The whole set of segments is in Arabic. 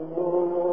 الله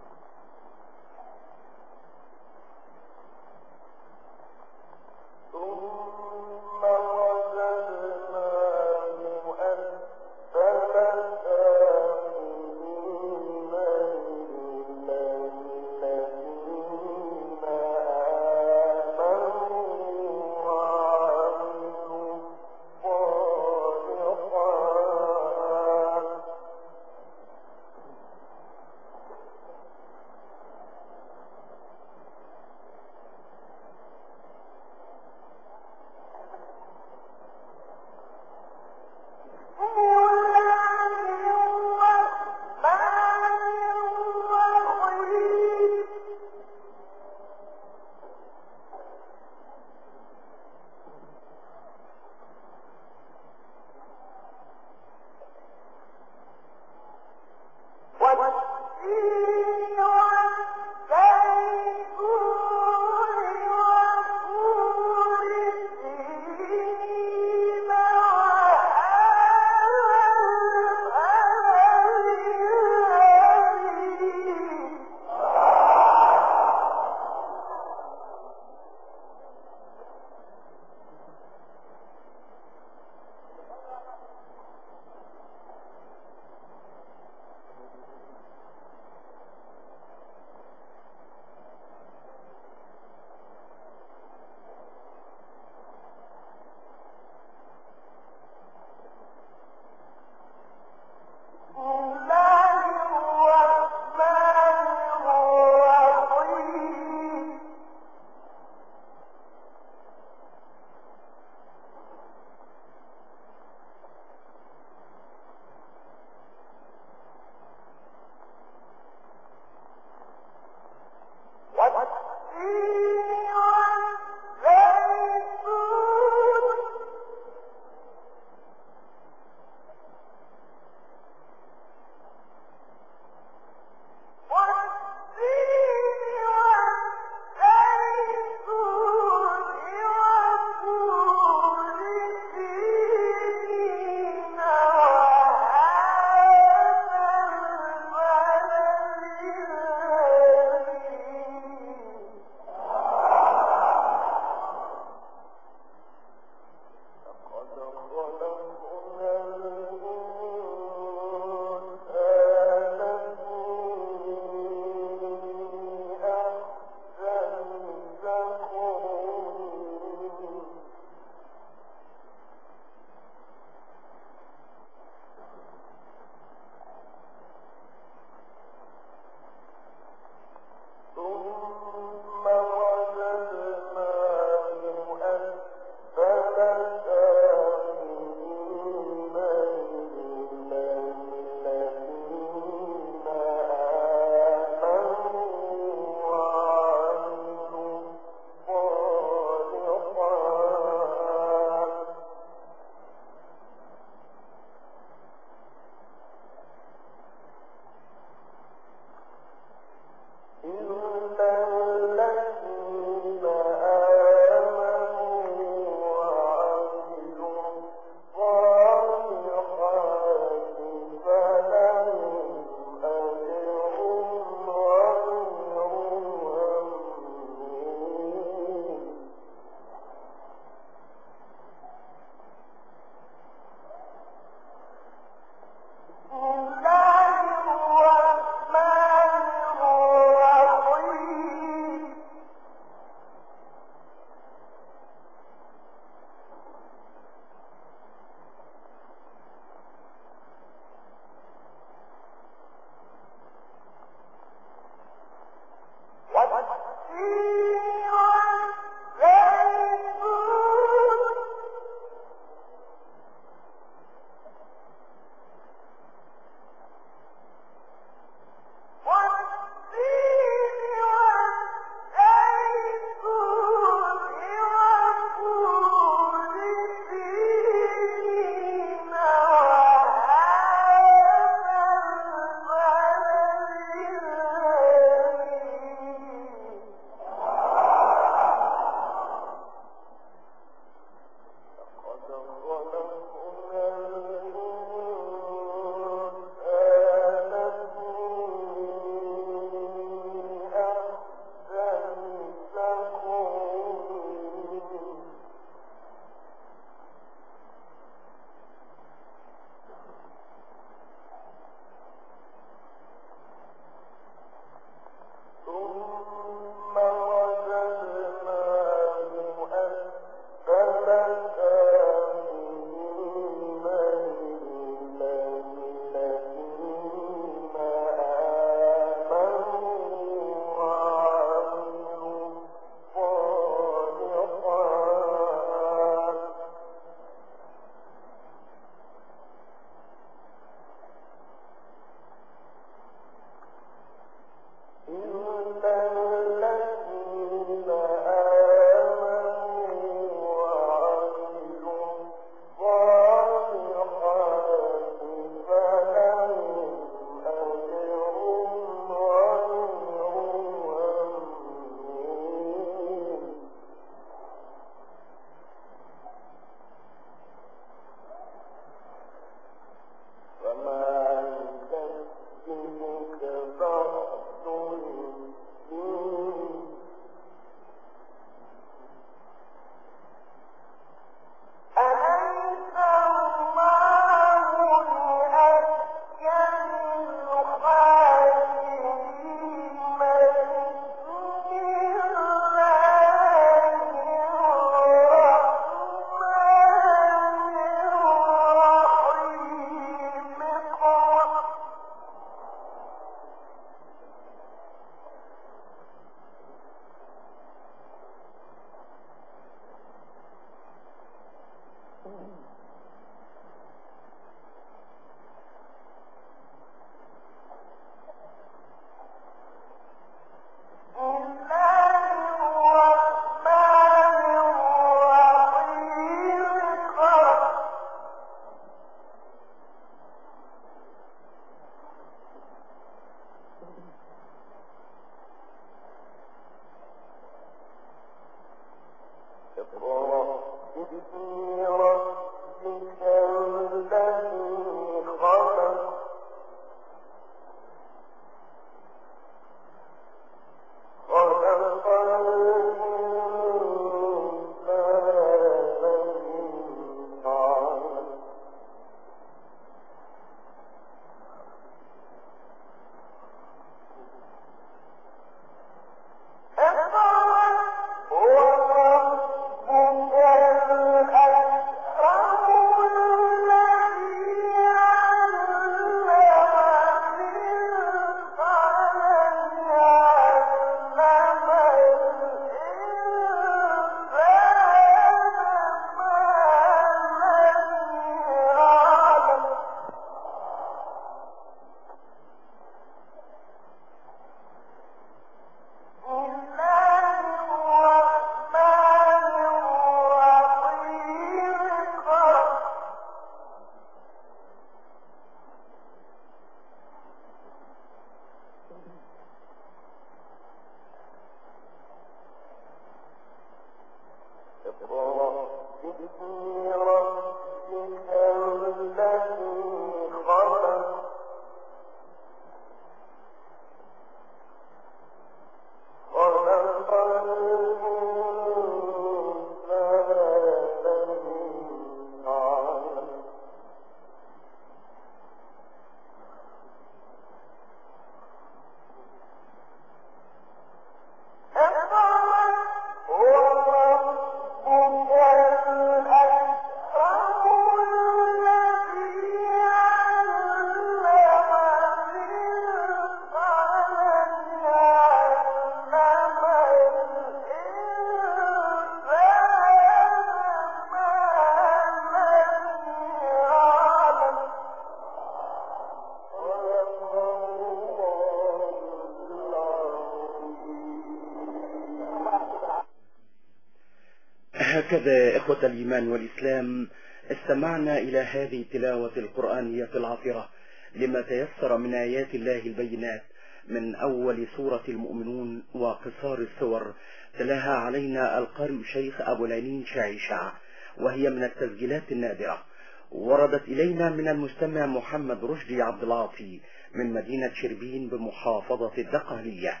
هكذا إخوة الإيمان والإسلام استمعنا إلى هذه التلاوة القرآنية العطرة لما تيسر من آيات الله البينات من أول سورة المؤمنون وقصار السور تلاها علينا القارئ شيخ أبو العينين شاعشع وهي من التسجيلات النادرة. وردت إلينا من المستمع محمد رشدي عبد العاطي من مدينة شربين بمحافظة الدقهلية.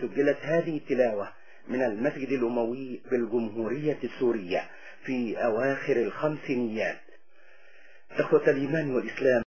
سجلت هذه التلاوة من المسجد الأموي بالجمهورية السورية في أواخر الخمسينيات. إخوة الإيمان والإسلام.